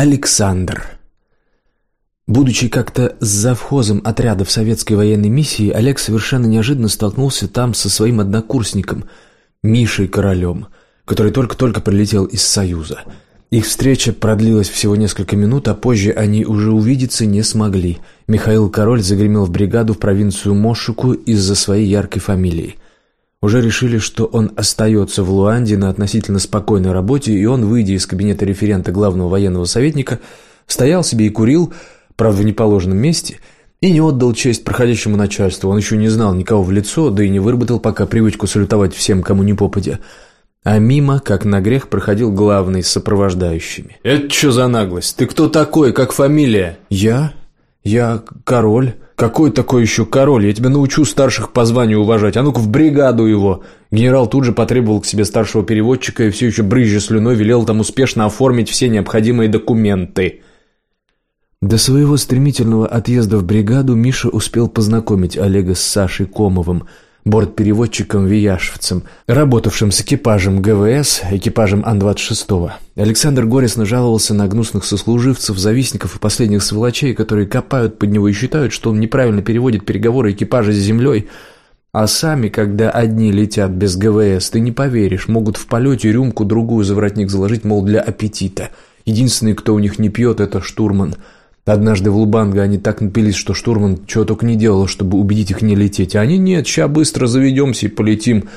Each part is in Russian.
Александр. Будучи как-то с завхозом отряда в советской военной миссии, Олег совершенно неожиданно столкнулся там со своим однокурсником Мишей Королем, который только-только прилетел из Союза. Их встреча продлилась всего несколько минут, а позже они уже увидеться не смогли. Михаил Король загремел в бригаду в провинцию Мошику из-за своей яркой фамилии. Уже решили, что он остается в Луанде на относительно спокойной работе, и он, выйдя из кабинета референта главного военного советника, стоял себе и курил, правда, в неположенном месте, и не отдал честь проходящему начальству. Он еще не знал никого в лицо, да и не выработал пока привычку салютовать всем, кому не попадя. А мимо, как на грех, проходил главный с сопровождающими. «Это что за наглость? Ты кто такой? Как фамилия?» «Я? Я король». «Какой такой еще король? Я тебя научу старших по званию уважать. А ну-ка в бригаду его!» Генерал тут же потребовал к себе старшего переводчика и все еще брызжа слюной велел там успешно оформить все необходимые документы. До своего стремительного отъезда в бригаду Миша успел познакомить Олега с Сашей Комовым – бортпереводчиком-вияшевцем, работавшим с экипажем ГВС, экипажем Ан-26. Александр горестно жаловался на гнусных сослуживцев, завистников и последних сволочей, которые копают под него и считают, что он неправильно переводит переговоры экипажа с землей, а сами, когда одни летят без ГВС, ты не поверишь, могут в полете рюмку-другую за воротник заложить, мол, для аппетита. Единственный, кто у них не пьет, это штурман – Однажды в Лубанго они так напились, что штурман чего только не делал, чтобы убедить их не лететь. А они нет, ща быстро заведемся и полетим.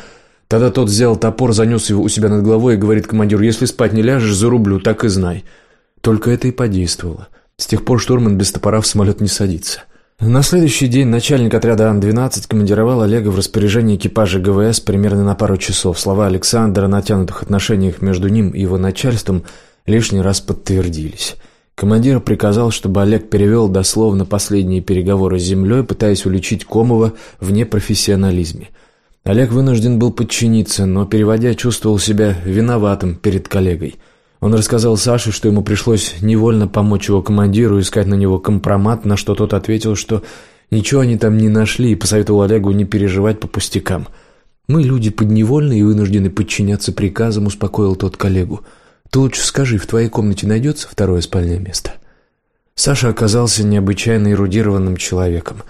Тогда тот взял топор, занес его у себя над головой и говорит командиру, если спать не ляжешь, зарублю, так и знай. Только это и подействовало. С тех пор штурман без топора в самолет не садится. На следующий день начальник отряда Ан-12 командировал Олега в распоряжение экипажа ГВС примерно на пару часов. Слова Александра о натянутых отношениях между ним и его начальством лишний раз подтвердились. Командир приказал, чтобы Олег перевел дословно последние переговоры с землей, пытаясь уличить Комова в непрофессионализме. Олег вынужден был подчиниться, но, переводя, чувствовал себя виноватым перед коллегой. Он рассказал Саше, что ему пришлось невольно помочь его командиру искать на него компромат, на что тот ответил, что ничего они там не нашли, и посоветовал Олегу не переживать по пустякам. «Мы люди подневольные и вынуждены подчиняться приказам», — успокоил тот коллегу. Ты лучше скажи, в твоей комнате найдется второе спальное место?» Саша оказался необычайно эрудированным человеком.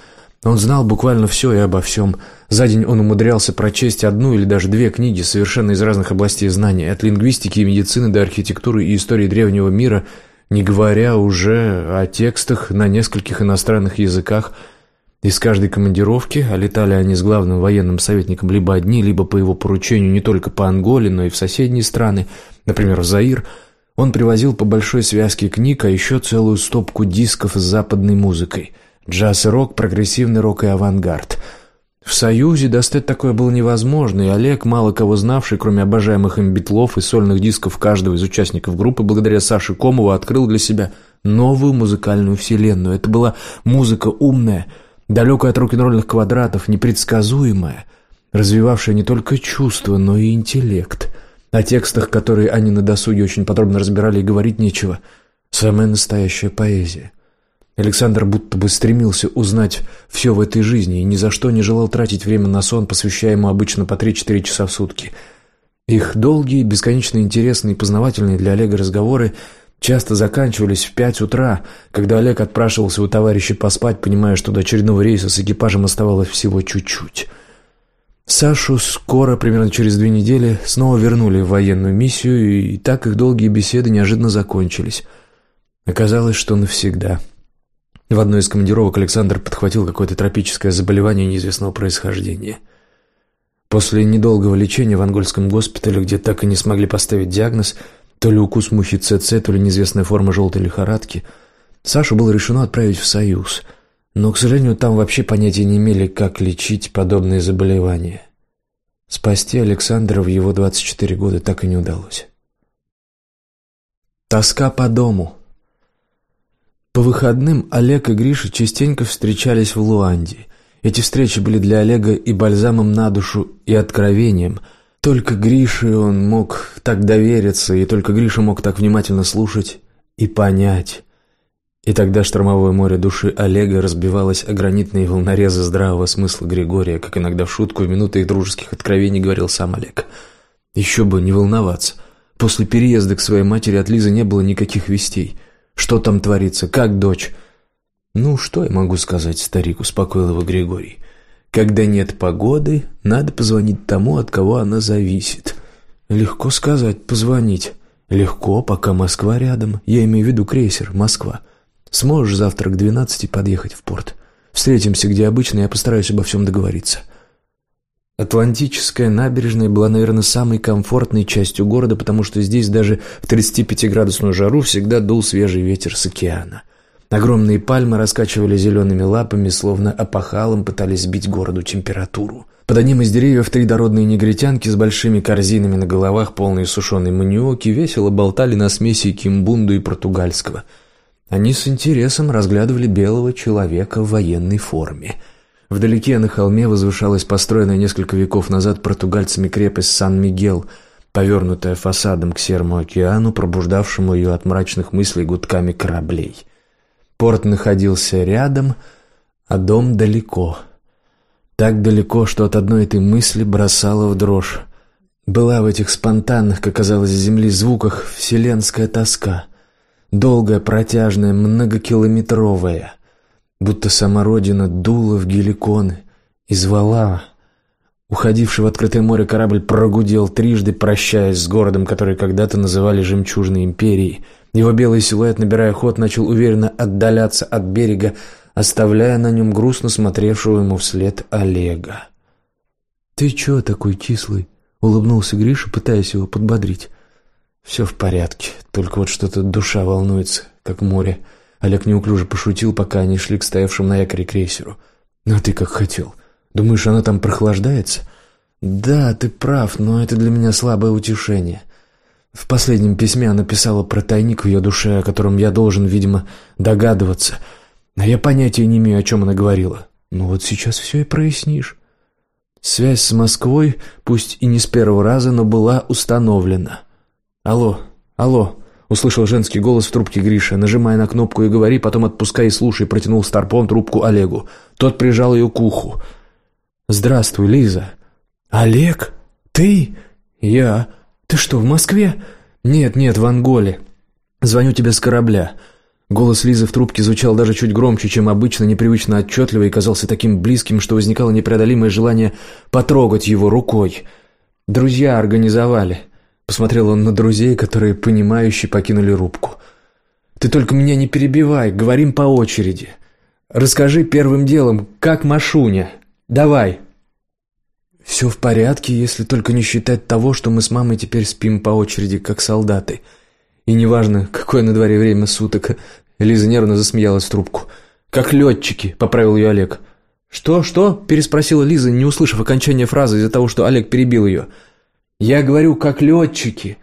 Он знал буквально все и обо всем. За день он умудрялся прочесть одну или даже две книги совершенно из разных областей знаний, от лингвистики и медицины до архитектуры и истории древнего мира, не говоря уже о текстах на нескольких иностранных языках – из каждой командировки, а летали они с главным военным советником либо одни, либо по его поручению не только по Анголе, но и в соседние страны, например, в Заир, он привозил по большой связке книг, а еще целую стопку дисков с западной музыкой. Джаз и рок, прогрессивный рок и авангард. В Союзе достать такое было невозможно, и Олег, мало кого знавший, кроме обожаемых им битлов и сольных дисков каждого из участников группы, благодаря Саше Комову открыл для себя новую музыкальную вселенную. Это была музыка умная – далекая от рок-н-ролльных квадратов, непредсказуемая, развивавшая не только чувства, но и интеллект. О текстах, которые они на досуге очень подробно разбирали, и говорить нечего. Самая настоящая поэзия. Александр будто бы стремился узнать все в этой жизни и ни за что не желал тратить время на сон, посвящая ему обычно по 3-4 часа в сутки. Их долгие, бесконечно интересные и познавательные для Олега разговоры – часто заканчивались в пять утра, когда Олег отпрашивался у товарища поспать, понимая, что до очередного рейса с экипажем оставалось всего чуть-чуть. Сашу скоро, примерно через две недели, снова вернули в военную миссию, и так их долгие беседы неожиданно закончились. Оказалось, что навсегда. В одной из командировок Александр подхватил какое-то тропическое заболевание неизвестного происхождения. После недолгого лечения в ангольском госпитале, где так и не смогли поставить диагноз – то ли укус мухи ЦЦ, то ли неизвестная форма желтой лихорадки. Сашу было решено отправить в Союз, но, к сожалению, там вообще понятия не имели, как лечить подобные заболевания. Спасти Александра в его 24 года так и не удалось. Тоска по дому. По выходным Олег и Гриша частенько встречались в Луанде. Эти встречи были для Олега и бальзамом на душу, и откровением – только Грише он мог так довериться, и только Гриша мог так внимательно слушать и понять. И тогда штормовое море души Олега разбивалось о гранитные волнорезы здравого смысла Григория, как иногда в шутку в минуты их дружеских откровений говорил сам Олег. Еще бы не волноваться. После переезда к своей матери от Лизы не было никаких вестей. Что там творится? Как дочь?» «Ну, что я могу сказать, старик?» — успокоил его Григорий. «Когда нет погоды, надо позвонить тому, от кого она зависит». «Легко сказать, позвонить». «Легко, пока Москва рядом. Я имею в виду крейсер «Москва». Сможешь завтра к двенадцати подъехать в порт? Встретимся, где обычно, я постараюсь обо всем договориться». Атлантическая набережная была, наверное, самой комфортной частью города, потому что здесь даже в 35-градусную жару всегда дул свежий ветер с океана. Огромные пальмы раскачивали зелеными лапами, словно опахалом пытались сбить городу температуру. Под одним из деревьев три дородные негритянки с большими корзинами на головах, полные сушеной маниоки, весело болтали на смеси кимбунду и португальского. Они с интересом разглядывали белого человека в военной форме. Вдалеке на холме возвышалась построенная несколько веков назад португальцами крепость Сан-Мигел, повернутая фасадом к Серому океану, пробуждавшему ее от мрачных мыслей гудками кораблей. Порт находился рядом, а дом далеко — так далеко, что от одной этой мысли бросало в дрожь. Была в этих спонтанных, как казалось, земли звуках вселенская тоска. Долгая, протяжная, многокилометровая. Будто сама Родина дула в геликоны и звала. Уходивший в открытое море корабль прогудел трижды, прощаясь с городом, который когда-то называли «Жемчужной империей». Его белый силуэт, набирая ход, начал уверенно отдаляться от берега, оставляя на нем грустно смотревшего ему вслед Олега. «Ты чего такой кислый?» — улыбнулся Гриша, пытаясь его подбодрить. «Все в порядке, только вот что-то душа волнуется, как море». Олег неуклюже пошутил, пока они шли к стоявшему на якоре крейсеру. «Ну, а ты как хотел. Думаешь, она там прохлаждается?» «Да, ты прав, но это для меня слабое утешение». В последнем письме она писала про тайник в ее душе, о котором я должен, видимо, догадываться — а я понятия не имею, о чем она говорила. Ну вот сейчас все и прояснишь. Связь с Москвой, пусть и не с первого раза, но была установлена. «Алло, алло», — услышал женский голос в трубке Гриша. Нажимая на кнопку и говори, потом отпускай и слушай, протянул старпом трубку Олегу. Тот прижал ее к уху. «Здравствуй, Лиза». «Олег? Ты?» «Я. Ты что, в Москве?» «Нет, нет, в Анголе. Звоню тебе с корабля. Голос Лизы в трубке звучал даже чуть громче, чем обычно, непривычно отчетливо и казался таким близким, что возникало непреодолимое желание потрогать его рукой. «Друзья организовали». Посмотрел он на друзей, которые, понимающие, покинули рубку. «Ты только меня не перебивай, говорим по очереди. Расскажи первым делом, как Машуня. Давай». «Все в порядке, если только не считать того, что мы с мамой теперь спим по очереди, как солдаты. И неважно, какое на дворе время суток, Лиза нервно засмеялась в трубку. «Как летчики», — поправил ее Олег. «Что, что?» — переспросила Лиза, не услышав окончания фразы из-за того, что Олег перебил ее. «Я говорю, как летчики».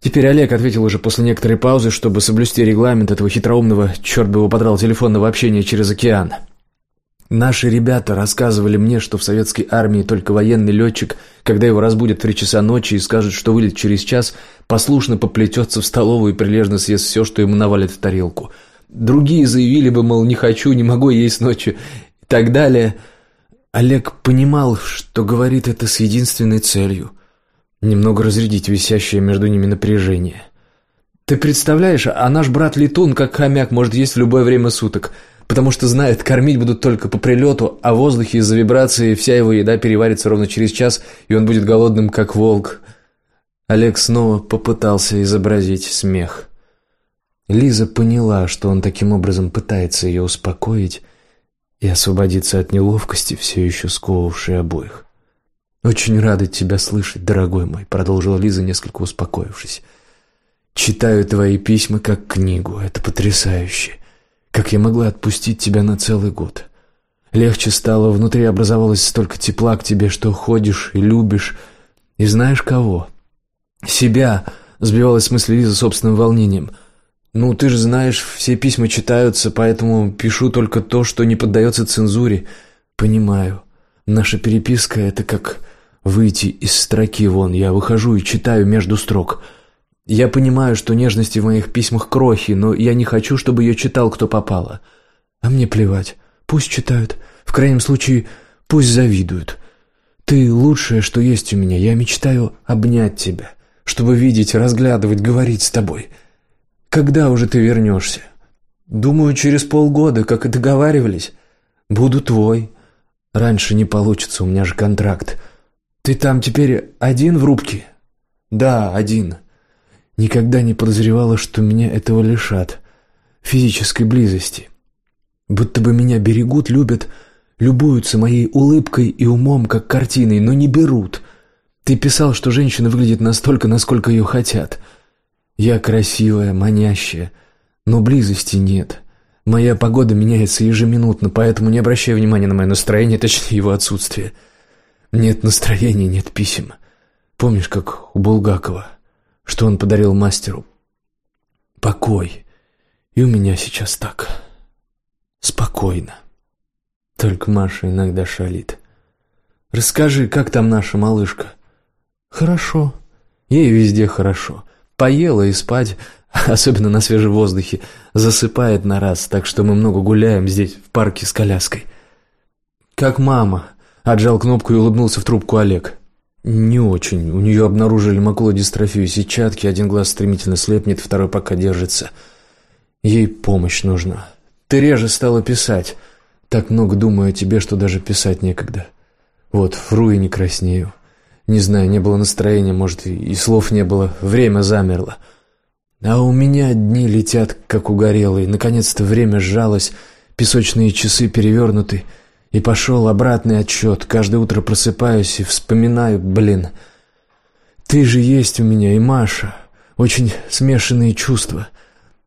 Теперь Олег ответил уже после некоторой паузы, чтобы соблюсти регламент этого хитроумного, черт бы его подрал, телефонного общения через океан. Наши ребята рассказывали мне, что в советской армии только военный летчик, когда его разбудят в три часа ночи и скажут, что вылет через час, послушно поплетется в столовую и прилежно съест все, что ему навалят в тарелку. Другие заявили бы, мол, не хочу, не могу есть ночью и так далее. Олег понимал, что говорит это с единственной целью – немного разрядить висящее между ними напряжение. «Ты представляешь, а наш брат Летун, как хомяк, может есть в любое время суток – потому что знает, кормить будут только по прилету, а в воздухе из-за вибрации вся его еда переварится ровно через час, и он будет голодным, как волк. Олег снова попытался изобразить смех. Лиза поняла, что он таким образом пытается ее успокоить и освободиться от неловкости, все еще сковывавшей обоих. «Очень рада тебя слышать, дорогой мой», — продолжила Лиза, несколько успокоившись. «Читаю твои письма как книгу, это потрясающе. Как я могла отпустить тебя на целый год? Легче стало, внутри образовалось столько тепла к тебе, что ходишь и любишь. И знаешь кого? Себя, сбивалась с мысли Лиза собственным волнением. Ну, ты же знаешь, все письма читаются, поэтому пишу только то, что не поддается цензуре. Понимаю. Наша переписка — это как выйти из строки вон. Я выхожу и читаю между строк — я понимаю, что нежности в моих письмах крохи, но я не хочу, чтобы ее читал кто попало. А мне плевать. Пусть читают. В крайнем случае, пусть завидуют. Ты лучшее, что есть у меня. Я мечтаю обнять тебя, чтобы видеть, разглядывать, говорить с тобой. Когда уже ты вернешься?» «Думаю, через полгода, как и договаривались. Буду твой. Раньше не получится, у меня же контракт. Ты там теперь один в рубке?» «Да, один. Никогда не подозревала, что меня этого лишат. Физической близости. Будто бы меня берегут, любят, любуются моей улыбкой и умом, как картиной, но не берут. Ты писал, что женщина выглядит настолько, насколько ее хотят. Я красивая, манящая, но близости нет. Моя погода меняется ежеминутно, поэтому не обращай внимания на мое настроение, точнее его отсутствие. Нет настроения, нет писем. Помнишь, как у Булгакова, что он подарил мастеру? Покой. И у меня сейчас так. Спокойно. Только Маша иногда шалит. Расскажи, как там наша малышка? Хорошо. Ей везде хорошо. Поела и спать, особенно на свежем воздухе, засыпает на раз, так что мы много гуляем здесь, в парке с коляской. Как мама. Отжал кнопку и улыбнулся в трубку Олег. «Не очень. У нее обнаружили макулодистрофию сетчатки, один глаз стремительно слепнет, второй пока держится. Ей помощь нужна. Ты реже стала писать. Так много думаю о тебе, что даже писать некогда. Вот, вру и не краснею. Не знаю, не было настроения, может, и слов не было, время замерло. А у меня дни летят, как угорелые. Наконец-то время сжалось, песочные часы перевернуты — и пошел обратный отчет. Каждое утро просыпаюсь и вспоминаю, блин, ты же есть у меня и Маша. Очень смешанные чувства.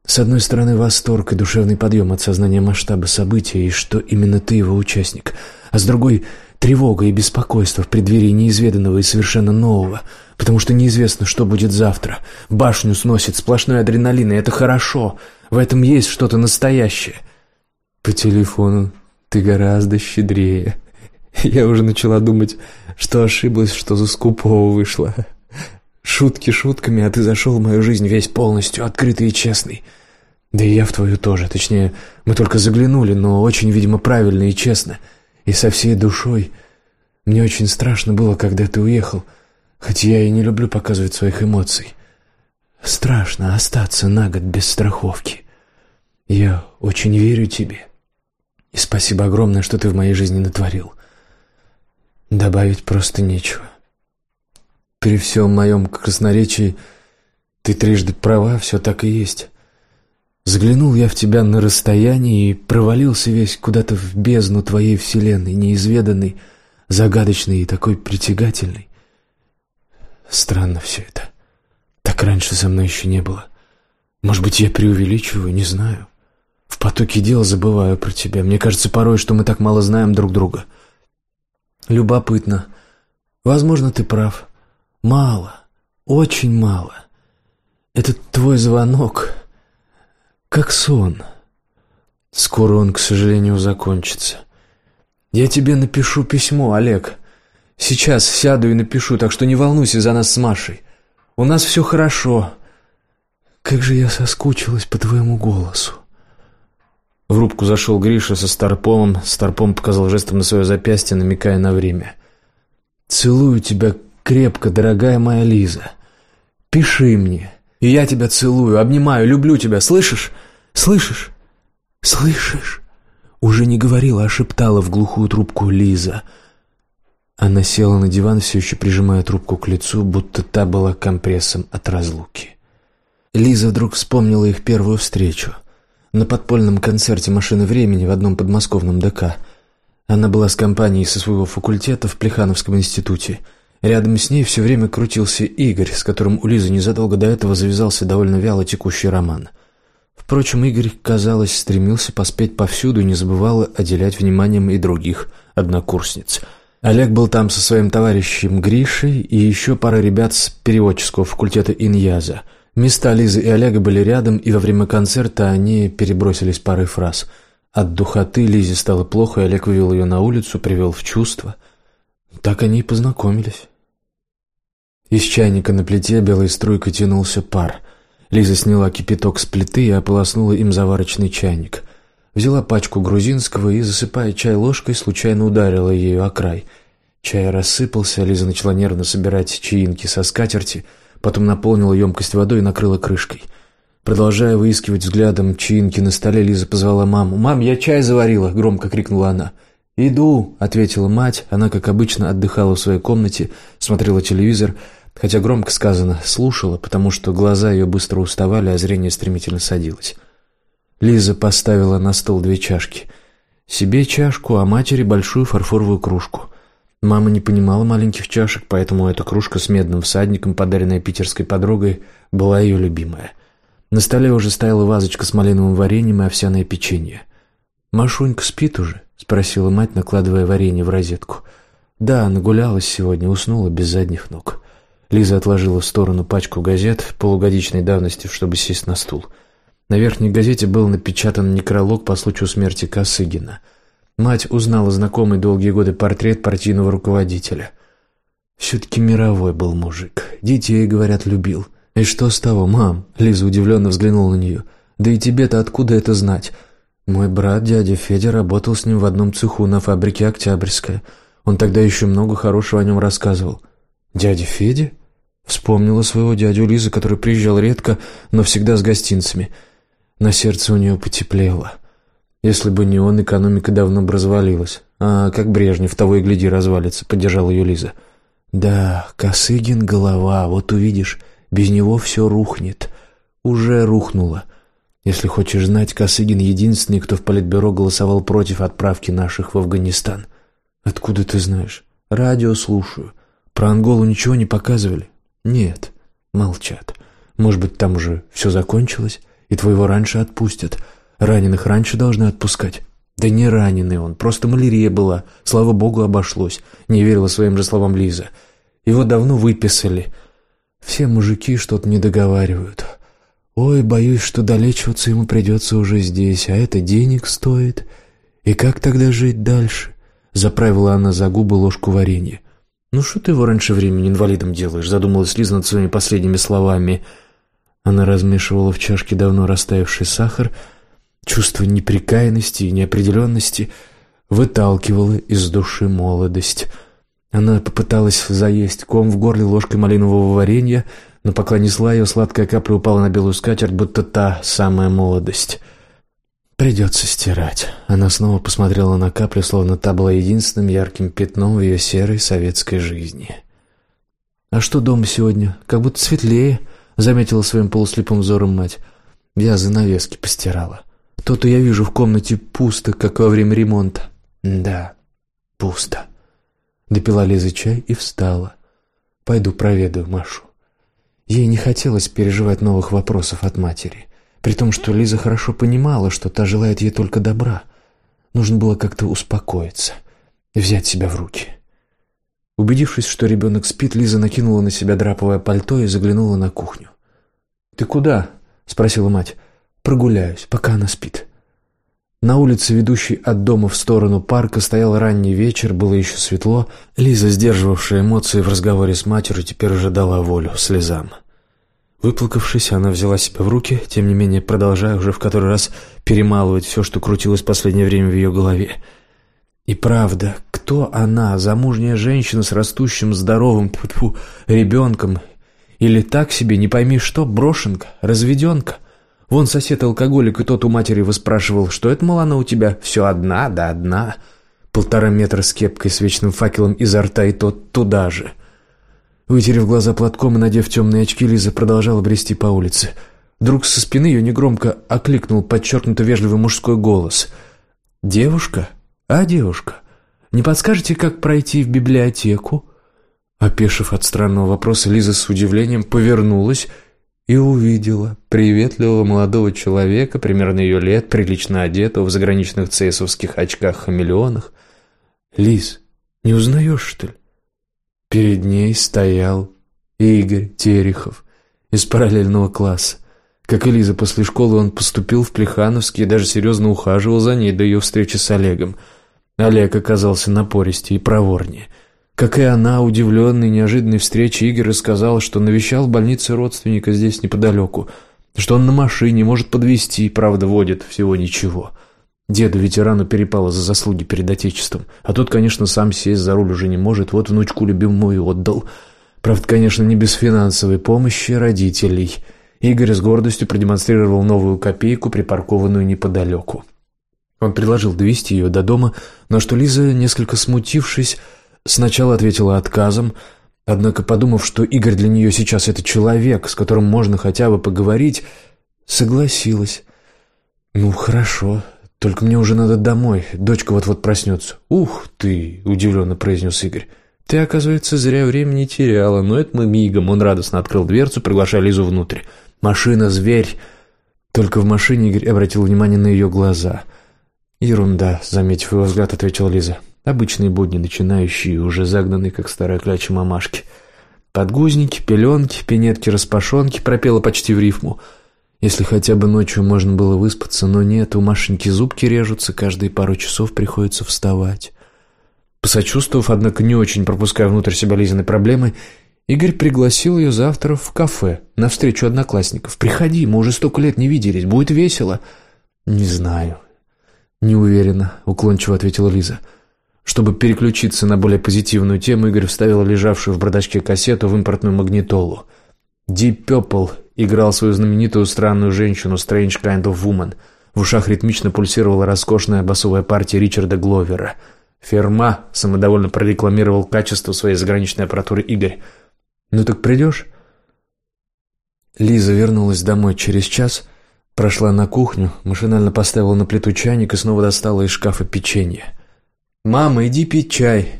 С одной стороны, восторг и душевный подъем от сознания масштаба события и что именно ты его участник. А с другой — тревога и беспокойство в преддверии неизведанного и совершенно нового, потому что неизвестно, что будет завтра. Башню сносит сплошной адреналин, и это хорошо. В этом есть что-то настоящее. По телефону ты гораздо щедрее. Я уже начала думать, что ошиблась, что за скупого вышла. Шутки шутками, а ты зашел в мою жизнь весь полностью, открытый и честный. Да и я в твою тоже. Точнее, мы только заглянули, но очень, видимо, правильно и честно. И со всей душой. Мне очень страшно было, когда ты уехал, хоть я и не люблю показывать своих эмоций. Страшно остаться на год без страховки. Я очень верю тебе. И спасибо огромное, что ты в моей жизни натворил. Добавить просто нечего. При всем моем красноречии ты трижды права, все так и есть. Заглянул я в тебя на расстоянии и провалился весь куда-то в бездну твоей вселенной, неизведанной, загадочной и такой притягательной. Странно все это. Так раньше со мной еще не было. Может быть, я преувеличиваю, не знаю. В потоке дел забываю про тебя. Мне кажется порой, что мы так мало знаем друг друга. Любопытно. Возможно, ты прав. Мало. Очень мало. Этот твой звонок как сон. Скоро он, к сожалению, закончится. Я тебе напишу письмо, Олег. Сейчас сяду и напишу, так что не волнуйся за нас с Машей. У нас все хорошо. Как же я соскучилась по твоему голосу. В рубку зашел Гриша со Старпомом. Старпом показал жестом на свое запястье, намекая на время. «Целую тебя крепко, дорогая моя Лиза. Пиши мне. И я тебя целую, обнимаю, люблю тебя. Слышишь? Слышишь? Слышишь?» Уже не говорила, а шептала в глухую трубку Лиза. Она села на диван, все еще прижимая трубку к лицу, будто та была компрессом от разлуки. Лиза вдруг вспомнила их первую встречу на подпольном концерте «Машины времени» в одном подмосковном ДК. Она была с компанией со своего факультета в Плехановском институте. Рядом с ней все время крутился Игорь, с которым у Лизы незадолго до этого завязался довольно вяло текущий роман. Впрочем, Игорь, казалось, стремился поспеть повсюду и не забывал отделять вниманием и других однокурсниц. Олег был там со своим товарищем Гришей и еще пара ребят с переводческого факультета Иньяза – Места Лизы и Олега были рядом, и во время концерта они перебросились парой фраз. От духоты Лизе стало плохо, и Олег вывел ее на улицу, привел в чувство. Так они и познакомились. Из чайника на плите белой струйкой тянулся пар. Лиза сняла кипяток с плиты и ополоснула им заварочный чайник. Взяла пачку грузинского и, засыпая чай ложкой, случайно ударила ею о край. Чай рассыпался, Лиза начала нервно собирать чаинки со скатерти — потом наполнила емкость водой и накрыла крышкой. Продолжая выискивать взглядом чинки на столе, Лиза позвала маму. «Мам, я чай заварила!» — громко крикнула она. «Иду!» — ответила мать. Она, как обычно, отдыхала в своей комнате, смотрела телевизор, хотя громко сказано «слушала», потому что глаза ее быстро уставали, а зрение стремительно садилось. Лиза поставила на стол две чашки. Себе чашку, а матери большую фарфоровую кружку. Мама не понимала маленьких чашек, поэтому эта кружка с медным всадником, подаренная питерской подругой, была ее любимая — на столе уже стояла вазочка с малиновым вареньем и овсяное печенье. «Машунька спит уже?» — спросила мать, накладывая варенье в розетку. «Да, нагулялась сегодня, уснула без задних ног». Лиза отложила в сторону пачку газет полугодичной давности, чтобы сесть на стул. На верхней газете был напечатан некролог по случаю смерти Косыгина. Мать узнала знакомый долгие годы портрет партийного руководителя. Все-таки мировой был мужик. Детей, говорят, любил. «И что с того, мам?» Лиза удивленно взглянула на нее. «Да и тебе-то откуда это знать?» «Мой брат, дядя Федя, работал с ним в одном цеху на фабрике «Октябрьская». Он тогда еще много хорошего о нем рассказывал». «Дядя Федя?» Вспомнила своего дядю Лиза, который приезжал редко, но всегда с гостинцами. На сердце у нее потеплело. Если бы не он, экономика давно бы развалилась. А как Брежнев, того и гляди, развалится, поддержала ее Лиза. «Да, Косыгин — голова, вот увидишь». Без него все рухнет. Уже рухнуло. Если хочешь знать, Косыгин единственный, кто в Политбюро голосовал против отправки наших в Афганистан. Откуда ты знаешь? Радио слушаю. Про Анголу ничего не показывали? Нет. Молчат. Может быть, там уже все закончилось, и твоего раньше отпустят. Раненых раньше должны отпускать. Да не раненый он, просто малярия была. Слава богу, обошлось. Не верила своим же словам Лиза. Его давно выписали. Все мужики что-то не договаривают. Ой, боюсь, что долечиваться ему придется уже здесь, а это денег стоит. И как тогда жить дальше? Заправила она за губы ложку варенья. «Ну что ты его раньше времени инвалидом делаешь?» Задумалась Лиза над своими последними словами. Она размешивала в чашке давно растаявший сахар. Чувство неприкаянности и неопределенности выталкивало из души молодость — она попыталась заесть ком в горле ложкой малинового варенья, но пока несла ее, сладкая капля упала на белую скатерть, будто та самая молодость. «Придется стирать». Она снова посмотрела на каплю, словно та была единственным ярким пятном в ее серой советской жизни. «А что дома сегодня? Как будто светлее», — заметила своим полуслепым взором мать. «Я занавески постирала. То-то я вижу в комнате пусто, как во время ремонта». «Да, пусто». Допила Лиза чай и встала. «Пойду проведаю Машу». Ей не хотелось переживать новых вопросов от матери, при том, что Лиза хорошо понимала, что та желает ей только добра. Нужно было как-то успокоиться взять себя в руки. Убедившись, что ребенок спит, Лиза накинула на себя драповое пальто и заглянула на кухню. «Ты куда?» — спросила мать. «Прогуляюсь, пока она спит». На улице, ведущей от дома в сторону парка, стоял ранний вечер, было еще светло. Лиза, сдерживавшая эмоции в разговоре с матерью, теперь уже дала волю слезам. Выплакавшись, она взяла себя в руки, тем не менее продолжая уже в который раз перемалывать все, что крутилось в последнее время в ее голове. И правда, кто она, замужняя женщина с растущим здоровым тьфу, ребенком? Или так себе, не пойми что, брошенка, разведенка? Вон сосед-алкоголик, и тот у матери выспрашивал, что это, мол, она у тебя все одна, да одна. Полтора метра с кепкой с вечным факелом изо рта, и тот туда же. Вытерев глаза платком и надев темные очки, Лиза продолжала брести по улице. Вдруг со спины ее негромко окликнул подчеркнуто вежливый мужской голос. «Девушка? А, девушка, не подскажете, как пройти в библиотеку?» Опешив от странного вопроса, Лиза с удивлением повернулась и увидела приветливого молодого человека, примерно ее лет, прилично одетого в заграничных цейсовских очках-хамелеонах. «Лиз, не узнаешь, что ли?» Перед ней стоял Игорь Терехов из параллельного класса. Как и Лиза после школы, он поступил в Плехановский и даже серьезно ухаживал за ней до ее встречи с Олегом. Олег оказался напористее и проворнее – как и она, удивленный неожиданной встречей, Игорь рассказал, что навещал в больнице родственника здесь неподалеку, что он на машине может подвезти, правда, водит всего ничего. Деду ветерану перепало за заслуги перед Отечеством, а тот, конечно, сам сесть за руль уже не может, вот внучку любимую отдал. Правда, конечно, не без финансовой помощи родителей. Игорь с гордостью продемонстрировал новую копейку, припаркованную неподалеку. Он предложил довести ее до дома, на что Лиза, несколько смутившись, сначала ответила отказом, однако, подумав, что Игорь для нее сейчас это человек, с которым можно хотя бы поговорить, согласилась. «Ну, хорошо, только мне уже надо домой, дочка вот-вот проснется». «Ух ты!» — удивленно произнес Игорь. «Ты, оказывается, зря времени теряла, но это мы мигом». Он радостно открыл дверцу, приглашая Лизу внутрь. «Машина, зверь!» Только в машине Игорь обратил внимание на ее глаза. «Ерунда», — заметив его взгляд, ответила Лиза. «Обычные будни, начинающие, уже загнанные, как старая кляча мамашки. Подгузники, пеленки, пинетки, распашонки», — пропела почти в рифму. Если хотя бы ночью можно было выспаться, но нет, у Машеньки зубки режутся, каждые пару часов приходится вставать. Посочувствовав, однако не очень пропуская внутрь себя Лизиной проблемы, Игорь пригласил ее завтра в кафе, на встречу одноклассников. «Приходи, мы уже столько лет не виделись, будет весело». «Не знаю». «Не уверена», — уклончиво ответила Лиза. Чтобы переключиться на более позитивную тему, Игорь вставил лежавшую в бардачке кассету в импортную магнитолу. Deep Purple играл свою знаменитую странную женщину Strange Kind of Woman. В ушах ритмично пульсировала роскошная басовая партия Ричарда Гловера. «Ферма» самодовольно прорекламировал качество своей заграничной аппаратуры Игорь. «Ну так придешь?» Лиза вернулась домой через час, прошла на кухню, машинально поставила на плиту чайник и снова достала из шкафа печенье. «Мама, иди пить чай!»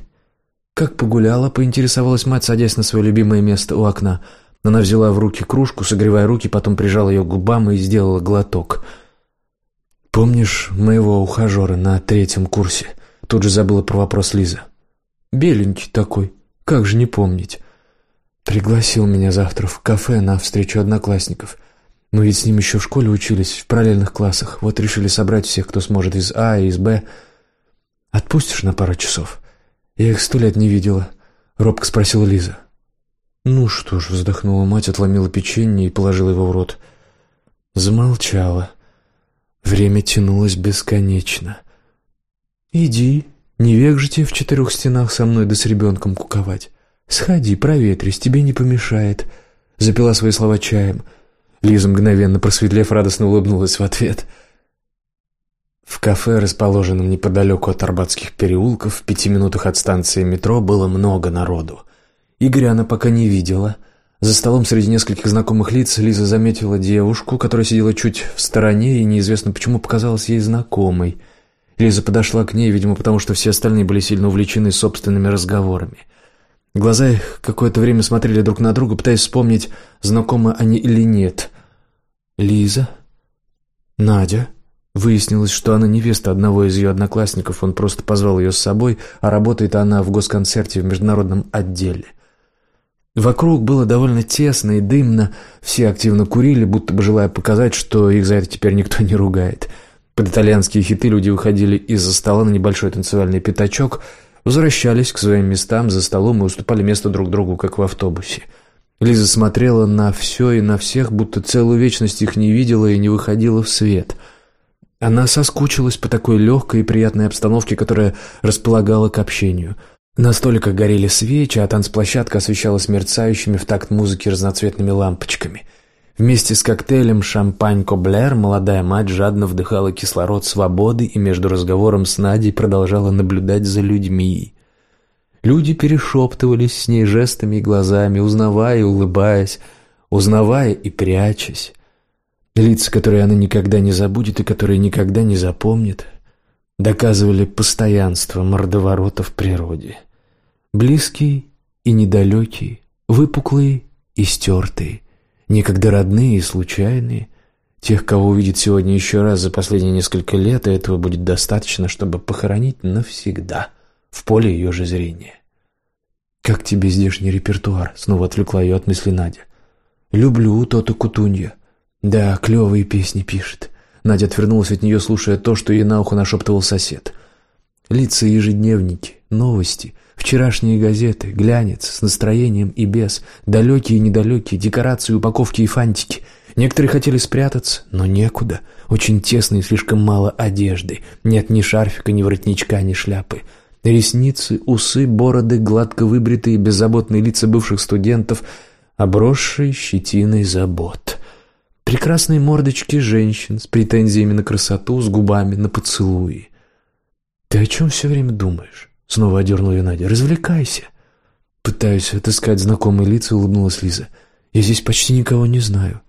«Как погуляла?» — поинтересовалась мать, садясь на свое любимое место у окна. Она взяла в руки кружку, согревая руки, потом прижала ее к губам и сделала глоток. «Помнишь моего ухажера на третьем курсе?» Тут же забыла про вопрос Лиза. «Беленький такой, как же не помнить?» Пригласил меня завтра в кафе на встречу одноклассников. Мы ведь с ним еще в школе учились, в параллельных классах. Вот решили собрать всех, кто сможет из А и из Б. Отпустишь на пару часов? Я их сто лет не видела. Робко спросила Лиза. Ну что ж, вздохнула мать, отломила печенье и положила его в рот. Замолчала. Время тянулось бесконечно. «Иди, не век же тебе в четырех стенах со мной да с ребенком куковать. «Сходи, проветрись, тебе не помешает», — запила свои слова чаем. Лиза, мгновенно просветлев, радостно улыбнулась в ответ. В кафе, расположенном неподалеку от Арбатских переулков, в пяти минутах от станции метро, было много народу. Игоря она пока не видела. За столом среди нескольких знакомых лиц Лиза заметила девушку, которая сидела чуть в стороне и неизвестно почему показалась ей знакомой. Лиза подошла к ней, видимо, потому что все остальные были сильно увлечены собственными разговорами. Глаза их какое-то время смотрели друг на друга, пытаясь вспомнить, знакомы они или нет. Лиза? Надя? Выяснилось, что она невеста одного из ее одноклассников, он просто позвал ее с собой, а работает она в госконцерте в международном отделе. Вокруг было довольно тесно и дымно, все активно курили, будто бы желая показать, что их за это теперь никто не ругает. Под итальянские хиты люди выходили из-за стола на небольшой танцевальный пятачок – возвращались к своим местам за столом и уступали место друг другу, как в автобусе. Лиза смотрела на все и на всех, будто целую вечность их не видела и не выходила в свет. Она соскучилась по такой легкой и приятной обстановке, которая располагала к общению. Столиках горели свечи, а танцплощадка освещалась мерцающими в такт музыки разноцветными лампочками – Вместе с коктейлем «Шампань Коблер» молодая мать жадно вдыхала кислород свободы и между разговором с Надей продолжала наблюдать за людьми. Люди перешептывались с ней жестами и глазами, узнавая и улыбаясь, узнавая и прячась. Лица, которые она никогда не забудет и которые никогда не запомнит, доказывали постоянство мордоворота в природе. Близкие и недалекие, выпуклые и стертые, некогда родные и случайные, тех, кого увидит сегодня еще раз за последние несколько лет, и этого будет достаточно, чтобы похоронить навсегда в поле ее же зрения. «Как тебе здешний репертуар?» — снова отвлекла ее от мысли Надя. «Люблю Тоту Кутунья. Да, клевые песни пишет». Надя отвернулась от нее, слушая то, что ей на ухо нашептывал сосед. Лица ежедневники, новости, Вчерашние газеты, глянец, с настроением и без, далекие и недалекие, декорации, упаковки и фантики. Некоторые хотели спрятаться, но некуда. Очень тесно и слишком мало одежды. Нет ни шарфика, ни воротничка, ни шляпы. Ресницы, усы, бороды, гладко выбритые, беззаботные лица бывших студентов, обросшие щетиной забот. Прекрасные мордочки женщин с претензиями на красоту, с губами на поцелуи. «Ты о чем все время думаешь?» Снова одернула ее Надя. «Развлекайся». Пытаюсь отыскать знакомые лица, улыбнулась Лиза. «Я здесь почти никого не знаю.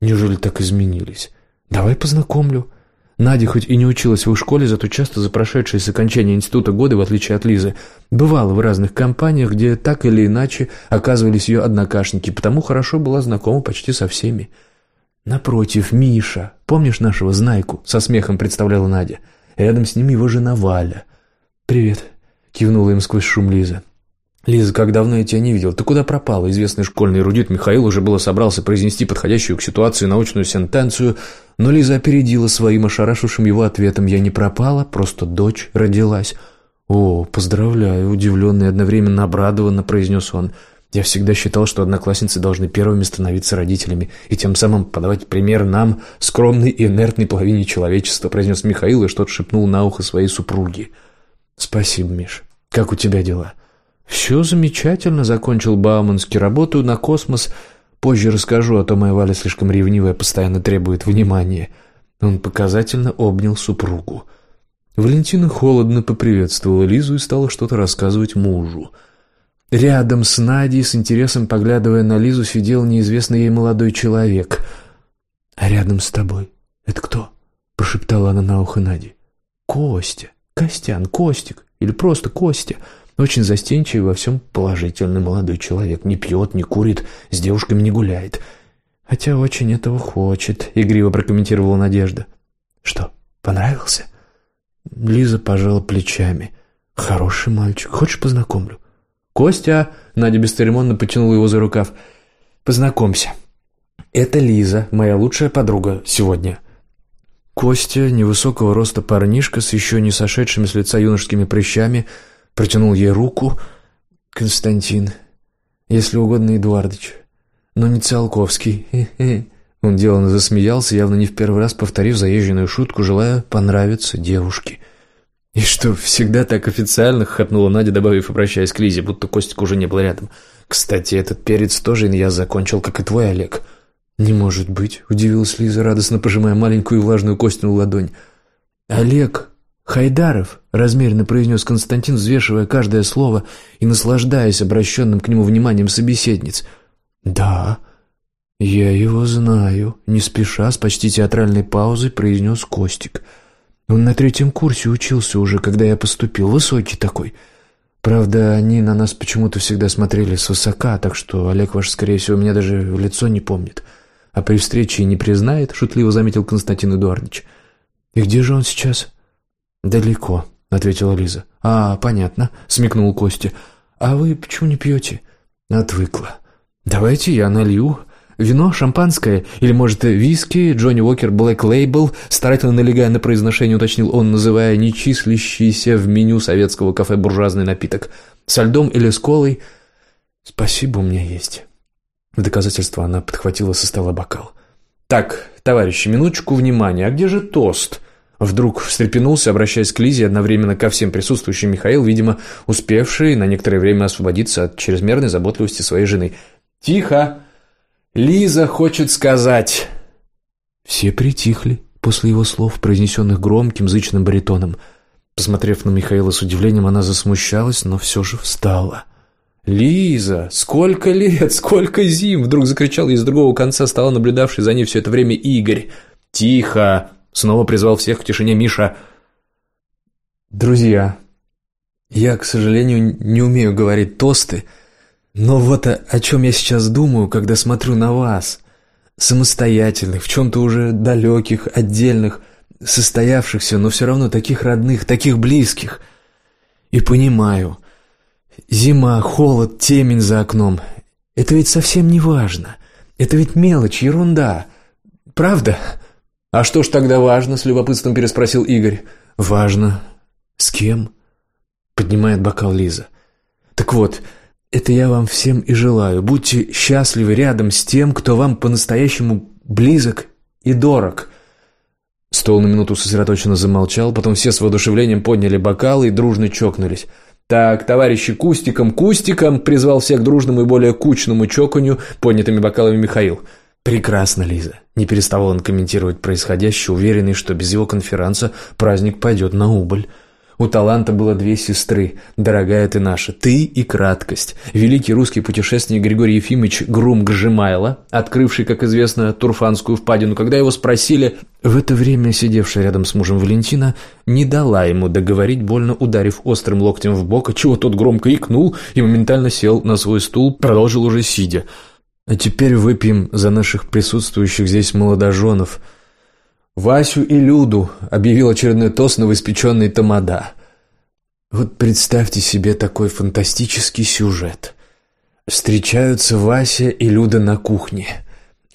Неужели так изменились? Давай познакомлю». Надя хоть и не училась в школе, зато часто за прошедшие с окончания института годы, в отличие от Лизы, бывала в разных компаниях, где так или иначе оказывались ее однокашники, потому хорошо была знакома почти со всеми. «Напротив, Миша. Помнишь нашего Знайку?» — со смехом представляла Надя. Рядом с ним его жена Валя. «Привет», — кивнула им сквозь шум Лиза. «Лиза, как давно я тебя не видел? Ты куда пропала?» Известный школьный эрудит Михаил уже было собрался произнести подходящую к ситуации научную сентенцию, но Лиза опередила своим ошарашившим его ответом. «Я не пропала, просто дочь родилась». «О, поздравляю!» – удивленно и одновременно обрадованно произнес он. «Я всегда считал, что одноклассницы должны первыми становиться родителями и тем самым подавать пример нам, скромной и инертной половине человечества», – произнес Михаил и что-то шепнул на ухо своей супруги. «Спасибо, Миш. Как у тебя дела?» «Все замечательно», — закончил Бауманский. «Работаю на космос. Позже расскажу, а то моя Валя слишком ревнивая, постоянно требует внимания». Он показательно обнял супругу. Валентина холодно поприветствовала Лизу и стала что-то рассказывать мужу. Рядом с Надей, с интересом поглядывая на Лизу, сидел неизвестный ей молодой человек. «А рядом с тобой это кто?» — прошептала она на ухо Наде. «Костя. Костян. Костик. Или просто Костя». Очень застенчивый во всем положительный молодой человек. Не пьет, не курит, с девушками не гуляет. Хотя очень этого хочет, игриво прокомментировала Надежда. Что, понравился? Лиза пожала плечами. Хороший мальчик. Хочешь, познакомлю? Костя, Надя бесцеремонно потянула его за рукав. Познакомься. Это Лиза, моя лучшая подруга сегодня. Костя, невысокого роста парнишка с еще не сошедшими с лица юношескими прыщами, Протянул ей руку. «Константин, если угодно, Эдуардович, но не Циолковский». Он деланно засмеялся, явно не в первый раз повторив заезженную шутку, желая понравиться девушке. «И что, всегда так официально?» — хохотнула Надя, добавив, обращаясь к Лизе, будто Костик уже не был рядом. «Кстати, этот перец тоже я закончил, как и твой, Олег». «Не может быть», — удивилась Лиза, радостно пожимая маленькую и влажную Костину ладонь. «Олег «Хайдаров», — размеренно произнес Константин, взвешивая каждое слово и наслаждаясь обращенным к нему вниманием собеседниц. «Да, я его знаю», — не спеша, с почти театральной паузой произнес Костик. «Он на третьем курсе учился уже, когда я поступил, высокий такой». Правда, они на нас почему-то всегда смотрели свысока, так что Олег ваш, скорее всего, меня даже в лицо не помнит. А при встрече не признает, шутливо заметил Константин Эдуардович. И где же он сейчас? «Далеко», — ответила Лиза. «А, понятно», — смекнул Костя. «А вы почему не пьете?» «Отвыкла». «Давайте я налью. Вино, шампанское или, может, виски, Джонни Уокер Блэк Лейбл?» Старательно налегая на произношение, уточнил он, называя нечислящийся в меню советского кафе буржуазный напиток. «Со льдом или с колой?» «Спасибо, у меня есть». В доказательство она подхватила со стола бокал. «Так, товарищи, минуточку внимания. А где же тост?» Вдруг встрепенулся, обращаясь к Лизе одновременно ко всем присутствующим Михаил, видимо, успевший на некоторое время освободиться от чрезмерной заботливости своей жены. «Тихо! Лиза хочет сказать!» Все притихли после его слов, произнесенных громким, зычным баритоном. Посмотрев на Михаила с удивлением, она засмущалась, но все же встала. «Лиза, сколько лет, сколько зим!» Вдруг закричал из другого конца стола наблюдавший за ней все это время Игорь. «Тихо!» Снова призвал всех к тишине Миша. «Друзья, я, к сожалению, не умею говорить тосты, но вот о, о чем я сейчас думаю, когда смотрю на вас, самостоятельных, в чем-то уже далеких, отдельных, состоявшихся, но все равно таких родных, таких близких. И понимаю, зима, холод, темень за окном — это ведь совсем не важно. Это ведь мелочь, ерунда. Правда?» «А что ж тогда важно?» — с любопытством переспросил Игорь. «Важно. С кем?» — поднимает бокал Лиза. «Так вот, это я вам всем и желаю. Будьте счастливы рядом с тем, кто вам по-настоящему близок и дорог». Стол на минуту сосредоточенно замолчал, потом все с воодушевлением подняли бокалы и дружно чокнулись. «Так, товарищи, кустиком, кустиком!» — призвал всех к дружному и более кучному чоканью поднятыми бокалами Михаил. «Прекрасно, Лиза», — не переставал он комментировать происходящее, уверенный, что без его конференца праздник пойдет на убыль. У таланта было две сестры, дорогая ты наша, ты и краткость. Великий русский путешественник Григорий Ефимович Грум Гжимайло, открывший, как известно, Турфанскую впадину, когда его спросили, в это время сидевшая рядом с мужем Валентина не дала ему договорить, больно ударив острым локтем в бок, чего тот громко икнул и моментально сел на свой стул, продолжил уже сидя. «А теперь выпьем за наших присутствующих здесь молодоженов», «Васю и Люду», — объявил очередной тост новоиспеченный Тамада. Вот представьте себе такой фантастический сюжет. Встречаются Вася и Люда на кухне.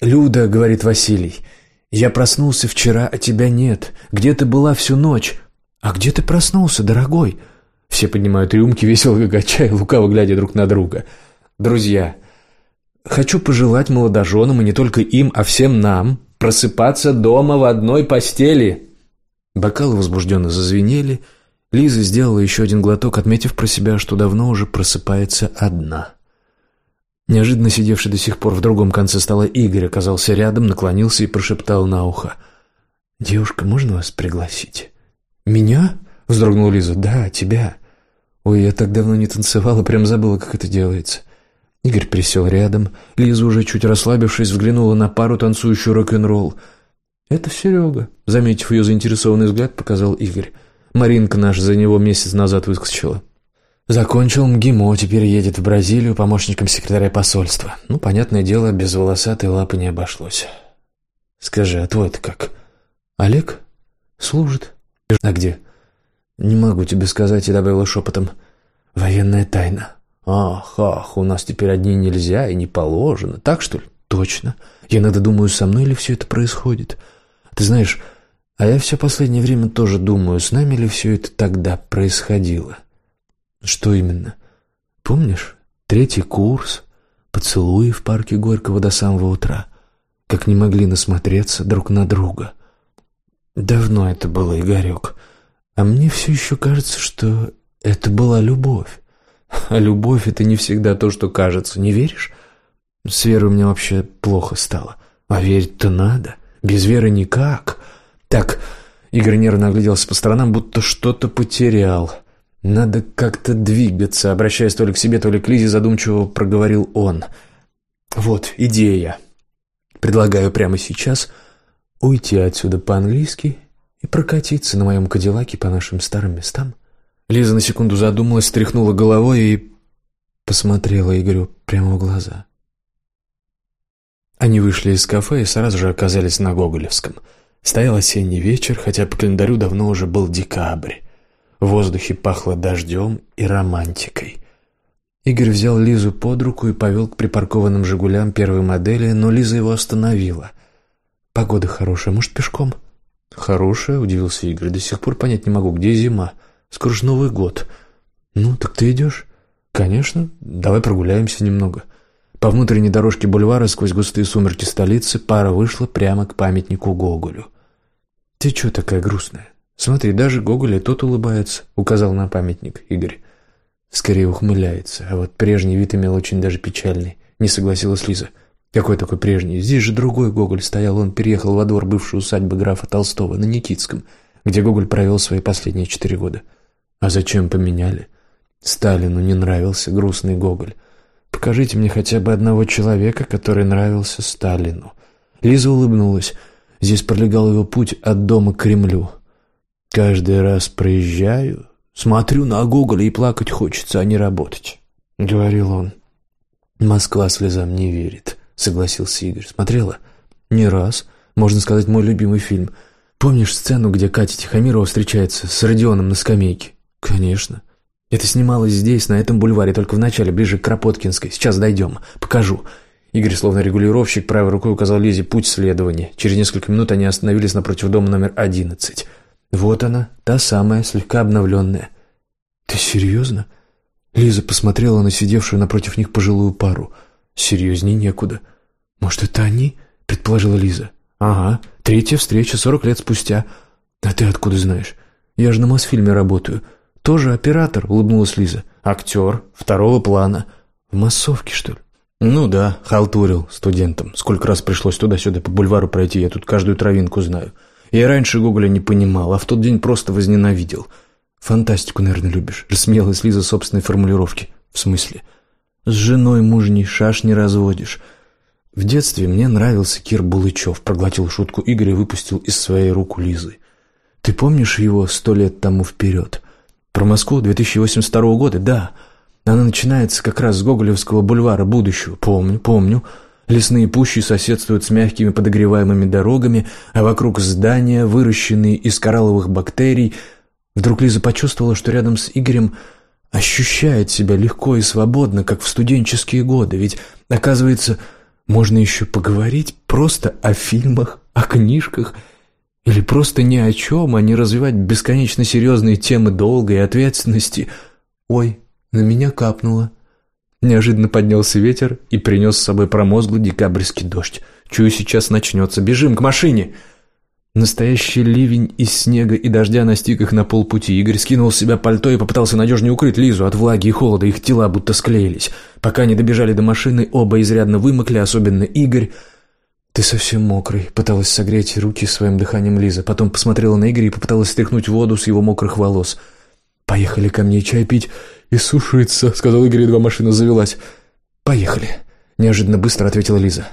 «Люда», — говорит Василий, — «я проснулся вчера, а тебя нет. Где ты была всю ночь?» «А где ты проснулся, дорогой?» Все поднимают рюмки, весело гагача лукаво глядя друг на друга. «Друзья, хочу пожелать молодоженам, и не только им, а всем нам, просыпаться дома в одной постели. Бокалы возбужденно зазвенели. Лиза сделала еще один глоток, отметив про себя, что давно уже просыпается одна. Неожиданно сидевший до сих пор в другом конце стола Игорь оказался рядом, наклонился и прошептал на ухо. «Девушка, можно вас пригласить?» «Меня?» — вздрогнула Лиза. «Да, тебя. Ой, я так давно не танцевала, прям забыла, как это делается. Игорь присел рядом. Лиза, уже чуть расслабившись, взглянула на пару, танцующую рок-н-ролл. «Это Серега», — заметив ее заинтересованный взгляд, показал Игорь. «Маринка наша за него месяц назад выскочила». Закончил МГИМО, теперь едет в Бразилию помощником секретаря посольства. Ну, понятное дело, без волосатой лапы не обошлось. Скажи, а твой-то как? Олег? Служит. А где? Не могу тебе сказать, и добавила шепотом. Военная тайна. «Ах, ах, у нас теперь одни нельзя и не положено. Так, что ли?» «Точно. Я иногда думаю, со мной ли все это происходит. Ты знаешь, а я все последнее время тоже думаю, с нами ли все это тогда происходило». «Что именно? Помнишь? Третий курс, поцелуи в парке Горького до самого утра, как не могли насмотреться друг на друга. Давно это было, Игорек. А мне все еще кажется, что это была любовь. А любовь — это не всегда то, что кажется, не веришь? С верой у меня вообще плохо стало. А верить-то надо. Без веры никак. Так, Игорь нервно огляделся по сторонам, будто что-то потерял. Надо как-то двигаться, обращаясь то ли к себе, то ли к Лизе, задумчиво проговорил он. Вот, идея. Предлагаю прямо сейчас уйти отсюда по-английски и прокатиться на моем кадиллаке по нашим старым местам. Лиза на секунду задумалась, стряхнула головой и посмотрела Игорю прямо в глаза. Они вышли из кафе и сразу же оказались на Гоголевском. Стоял осенний вечер, хотя по календарю давно уже был декабрь. В воздухе пахло дождем и романтикой. Игорь взял Лизу под руку и повел к припаркованным «Жигулям» первой модели, но Лиза его остановила. «Погода хорошая, может, пешком?» «Хорошая?» — удивился Игорь. «До сих пор понять не могу, где зима?» Скоро Новый год. Ну, так ты идешь? Конечно. Давай прогуляемся немного. По внутренней дорожке бульвара сквозь густые сумерки столицы пара вышла прямо к памятнику Гоголю. Ты что такая грустная? Смотри, даже Гоголь и тот улыбается, указал на памятник Игорь. Скорее ухмыляется, а вот прежний вид имел очень даже печальный. Не согласилась Лиза. Какой такой прежний? Здесь же другой Гоголь стоял, он переехал во двор бывшей усадьбы графа Толстого на Никитском, где Гоголь провел свои последние четыре года. А зачем поменяли? Сталину не нравился грустный Гоголь. Покажите мне хотя бы одного человека, который нравился Сталину. Лиза улыбнулась. Здесь пролегал его путь от дома к Кремлю. Каждый раз проезжаю, смотрю на Гоголя и плакать хочется, а не работать, — говорил он. Москва слезам не верит, — согласился Игорь. Смотрела? Не раз. Можно сказать, мой любимый фильм. Помнишь сцену, где Катя Тихомирова встречается с Родионом на скамейке? «Конечно. Это снималось здесь, на этом бульваре, только в начале, ближе к Кропоткинской. Сейчас дойдем. Покажу». Игорь, словно регулировщик, правой рукой указал Лизе путь следования. Через несколько минут они остановились напротив дома номер одиннадцать. Вот она, та самая, слегка обновленная. «Ты серьезно?» Лиза посмотрела на сидевшую напротив них пожилую пару. «Серьезней некуда». «Может, это они?» — предположила Лиза. «Ага, третья встреча, сорок лет спустя. А ты откуда знаешь? Я же на Мосфильме работаю. «Тоже оператор», — улыбнулась Лиза. «Актер. Второго плана». «В массовке, что ли?» «Ну да, халтурил студентам. Сколько раз пришлось туда-сюда по бульвару пройти, я тут каждую травинку знаю. Я раньше Гоголя не понимал, а в тот день просто возненавидел. Фантастику, наверное, любишь?» Рассмеялась Лиза собственной формулировки. «В смысле?» «С женой мужней шаш не разводишь». В детстве мне нравился Кир Булычев, проглотил шутку Игоря и выпустил из своей руку Лизы. «Ты помнишь его сто лет тому вперед?» «Про Москву 2082 года, да». Она начинается как раз с Гоголевского бульвара будущего. Помню, помню. Лесные пущи соседствуют с мягкими подогреваемыми дорогами, а вокруг здания, выращенные из коралловых бактерий. Вдруг Лиза почувствовала, что рядом с Игорем ощущает себя легко и свободно, как в студенческие годы. Ведь, оказывается, можно еще поговорить просто о фильмах, о книжках или просто ни о чем, а не развивать бесконечно серьезные темы долга и ответственности. Ой, на меня капнуло. Неожиданно поднялся ветер и принес с собой промозглый декабрьский дождь. Чую, сейчас начнется. Бежим к машине!» Настоящий ливень из снега и дождя настиг их на полпути. Игорь скинул с себя пальто и попытался надежнее укрыть Лизу от влаги и холода. Их тела будто склеились. Пока не добежали до машины, оба изрядно вымокли, особенно Игорь. «Ты совсем мокрый», — пыталась согреть руки своим дыханием Лиза. Потом посмотрела на Игоря и попыталась стряхнуть воду с его мокрых волос. «Поехали ко мне чай пить и сушиться», — сказал Игорь, едва машина завелась. «Поехали», — неожиданно быстро ответила Лиза.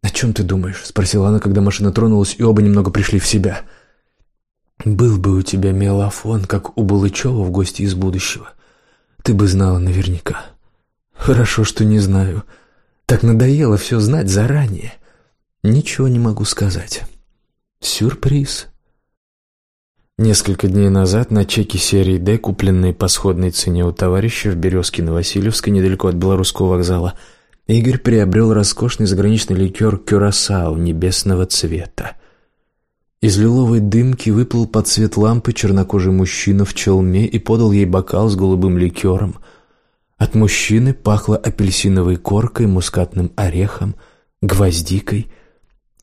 «О чем ты думаешь?» — спросила она, когда машина тронулась, и оба немного пришли в себя. «Был бы у тебя мелофон, как у Булычева в гости из будущего. Ты бы знала наверняка». «Хорошо, что не знаю. Так надоело все знать заранее. Ничего не могу сказать. Сюрприз». Несколько дней назад на чеке серии «Д», купленной по сходной цене у товарища в Березкино-Васильевской, недалеко от Белорусского вокзала, Игорь приобрел роскошный заграничный ликер «Кюрасау» небесного цвета. Из лиловой дымки выплыл под цвет лампы чернокожий мужчина в челме и подал ей бокал с голубым ликером. От мужчины пахло апельсиновой коркой, мускатным орехом, гвоздикой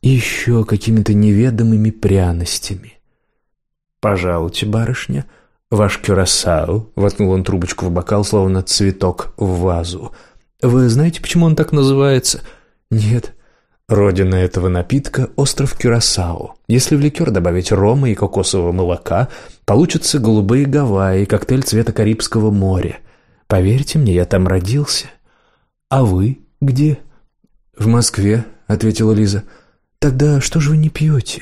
и еще какими-то неведомыми пряностями. «Пожалуйте, барышня, ваш кюрасау», — воткнул он трубочку в бокал, словно цветок в вазу. «Вы знаете, почему он так называется?» «Нет». Родина этого напитка – остров Кюрасао. Если в ликер добавить рома и кокосового молока, получатся голубые Гавайи, коктейль цвета Карибского моря. Поверьте мне, я там родился. А вы где? В Москве, ответила Лиза. Тогда что же вы не пьете?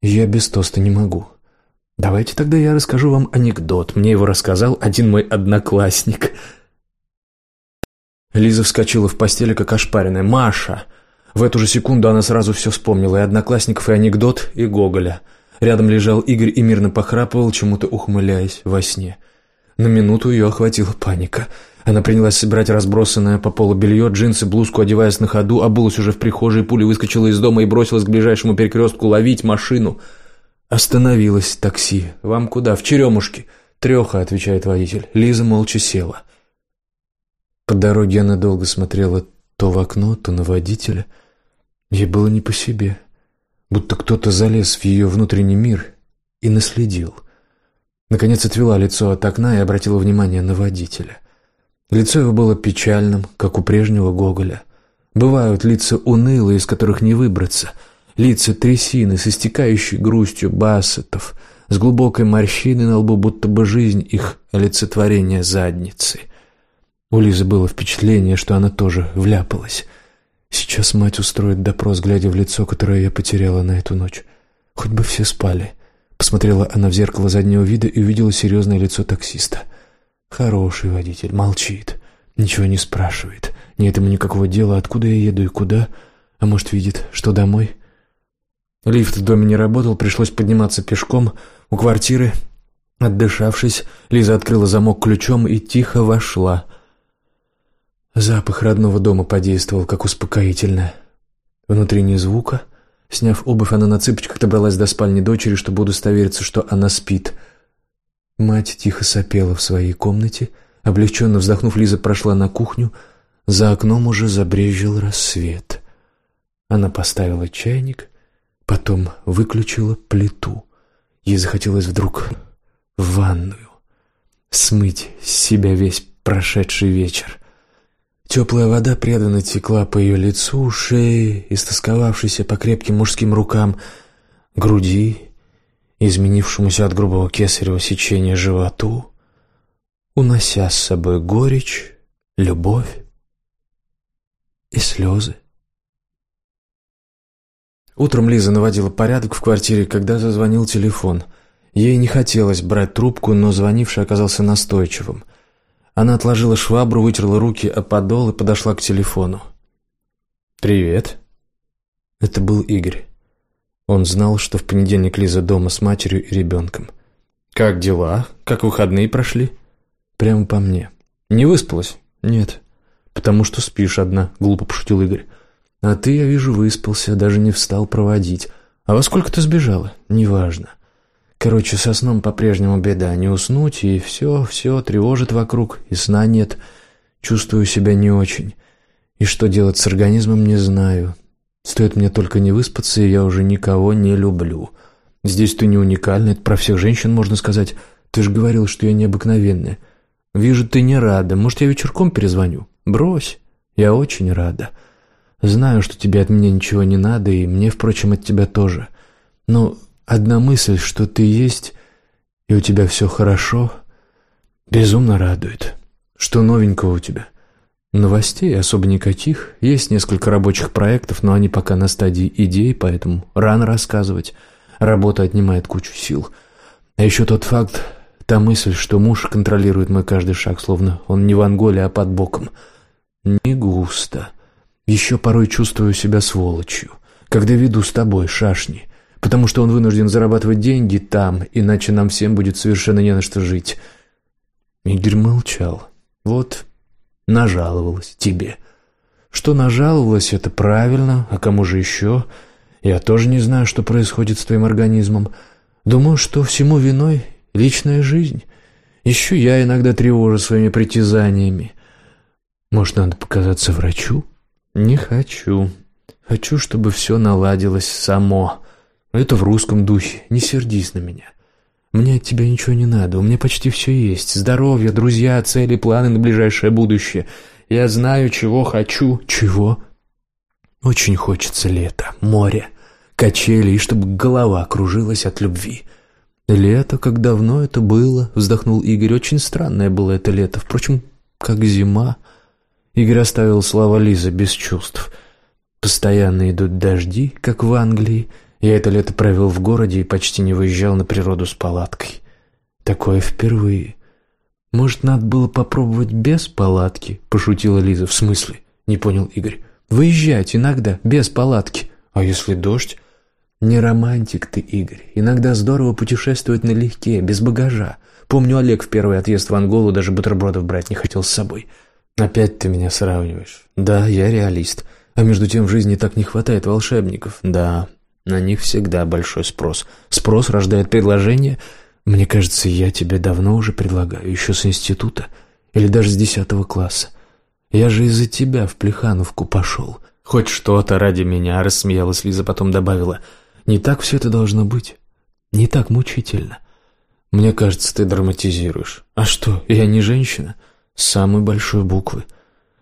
Я без тоста не могу. Давайте тогда я расскажу вам анекдот. Мне его рассказал один мой одноклассник. Лиза вскочила в постели, как ошпаренная. «Маша!» В эту же секунду она сразу все вспомнила. И одноклассников, и анекдот, и Гоголя. Рядом лежал Игорь и мирно похрапывал, чему-то ухмыляясь во сне. На минуту ее охватила паника. Она принялась собирать разбросанное по полу белье, джинсы, блузку, одеваясь на ходу, обулась уже в прихожей, пуля выскочила из дома и бросилась к ближайшему перекрестку ловить машину — Остановилось такси. «Вам куда? В Черемушки». «Треха», — отвечает водитель. Лиза молча села. По дороге она долго смотрела то в окно, то на водителя. Ей было не по себе. Будто кто-то залез в ее внутренний мир и наследил. Наконец отвела лицо от окна и обратила внимание на водителя. Лицо его было печальным, как у прежнего Гоголя. Бывают лица унылые, из которых не выбраться — лица трясины с истекающей грустью бассетов, с глубокой морщиной на лбу, будто бы жизнь их олицетворение задницы. У Лизы было впечатление, что она тоже вляпалась. Сейчас мать устроит допрос, глядя в лицо, которое я потеряла на эту ночь. Хоть бы все спали. Посмотрела она в зеркало заднего вида и увидела серьезное лицо таксиста. Хороший водитель, молчит, ничего не спрашивает. Нет ему никакого дела, откуда я еду и куда. А может, видит, что домой? Лифт в доме не работал, пришлось подниматься пешком. У квартиры, отдышавшись, Лиза открыла замок ключом и тихо вошла. Запах родного дома подействовал, как успокоительно. Внутри ни звука. Сняв обувь, она на цыпочках добралась до спальни дочери, чтобы удостовериться, что она спит. Мать тихо сопела в своей комнате. Облегченно вздохнув, Лиза прошла на кухню. За окном уже забрезжил рассвет. Она поставила чайник, Потом выключила плиту. Ей захотелось вдруг в ванную. Смыть с себя весь прошедший вечер. Теплая вода преданно текла по ее лицу, шее, истосковавшейся по крепким мужским рукам, груди, изменившемуся от грубого кесарево сечения животу, унося с собой горечь, любовь и слезы. Утром Лиза наводила порядок в квартире, когда зазвонил телефон. Ей не хотелось брать трубку, но звонивший оказался настойчивым – она отложила швабру, вытерла руки о подол и подошла к телефону. «Привет». Это был Игорь. Он знал, что в понедельник Лиза дома с матерью и ребенком. «Как дела? Как выходные прошли?» «Прямо по мне». «Не выспалась?» «Нет». «Потому что спишь одна», — глупо пошутил Игорь. «А ты, я вижу, выспался, даже не встал проводить. А во сколько ты сбежала?» «Неважно. Короче, со сном по-прежнему беда. Не уснуть, и все, все тревожит вокруг, и сна нет. Чувствую себя не очень. И что делать с организмом, не знаю. Стоит мне только не выспаться, и я уже никого не люблю. Здесь ты не уникальный, это про всех женщин можно сказать. Ты же говорил, что я необыкновенная. Вижу, ты не рада. Может, я вечерком перезвоню? Брось. Я очень рада. Знаю, что тебе от меня ничего не надо, и мне, впрочем, от тебя тоже. Но Одна мысль, что ты есть, и у тебя все хорошо, безумно радует. Что новенького у тебя? Новостей особо никаких. Есть несколько рабочих проектов, но они пока на стадии идей, поэтому рано рассказывать. Работа отнимает кучу сил. А еще тот факт, та мысль, что муж контролирует мой каждый шаг, словно он не в Анголе, а под боком. Не густо. Еще порой чувствую себя сволочью, когда веду с тобой шашни потому что он вынужден зарабатывать деньги там, иначе нам всем будет совершенно не на что жить. Игорь молчал. Вот, нажаловалась тебе. Что нажаловалась, это правильно, а кому же еще? Я тоже не знаю, что происходит с твоим организмом. Думаю, что всему виной личная жизнь. Еще я иногда тревожу своими притязаниями. Может, надо показаться врачу? Не хочу. Хочу, чтобы все наладилось само. Это в русском духе. Не сердись на меня. Мне от тебя ничего не надо. У меня почти все есть. Здоровье, друзья, цели, планы на ближайшее будущее. Я знаю, чего хочу. Чего? Очень хочется лета, море, качели, и чтобы голова кружилась от любви. Лето, как давно это было, вздохнул Игорь. Очень странное было это лето. Впрочем, как зима. Игорь оставил слова Лизы без чувств. Постоянно идут дожди, как в Англии, я это лето провел в городе и почти не выезжал на природу с палаткой. Такое впервые. Может, надо было попробовать без палатки? Пошутила Лиза. В смысле? Не понял Игорь. Выезжать иногда, без палатки. А если дождь? Не романтик ты, Игорь. Иногда здорово путешествовать налегке, без багажа. Помню, Олег в первый отъезд в Анголу даже бутербродов брать не хотел с собой. Опять ты меня сравниваешь. Да, я реалист. А между тем в жизни так не хватает волшебников. Да, на них всегда большой спрос. Спрос рождает предложение. Мне кажется, я тебе давно уже предлагаю, еще с института или даже с десятого класса. Я же из-за тебя в Плехановку пошел. Хоть что-то ради меня, рассмеялась Лиза, потом добавила. Не так все это должно быть. Не так мучительно. Мне кажется, ты драматизируешь. А что, я не женщина? С самой большой буквы.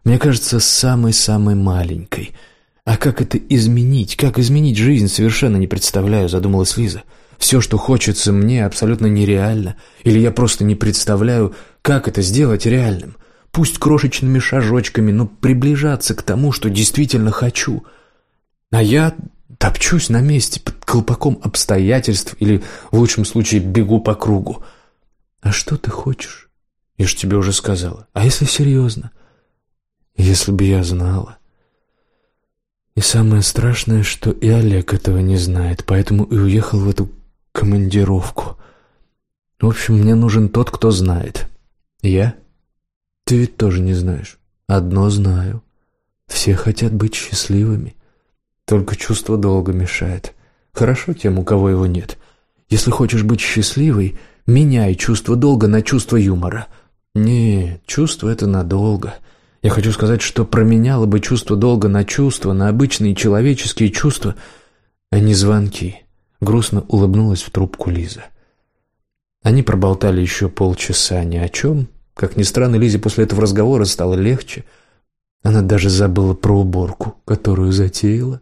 Мне кажется, с самой-самой маленькой – а как это изменить? Как изменить жизнь, совершенно не представляю, задумалась Лиза. Все, что хочется мне, абсолютно нереально. Или я просто не представляю, как это сделать реальным. Пусть крошечными шажочками, но приближаться к тому, что действительно хочу. А я топчусь на месте под колпаком обстоятельств или, в лучшем случае, бегу по кругу. А что ты хочешь? Я же тебе уже сказала. А если серьезно? Если бы я знала. И самое страшное, что и Олег этого не знает, поэтому и уехал в эту командировку. В общем, мне нужен тот, кто знает. Я? Ты ведь тоже не знаешь. Одно знаю. Все хотят быть счастливыми. Только чувство долга мешает. Хорошо тем, у кого его нет. Если хочешь быть счастливой, меняй чувство долга на чувство юмора. Не, чувство это надолго. Я хочу сказать, что променяло бы чувство долга на чувства, на обычные человеческие чувства, а не звонки. Грустно улыбнулась в трубку Лиза. Они проболтали еще полчаса ни о чем. Как ни странно, Лизе после этого разговора стало легче. Она даже забыла про уборку, которую затеяла.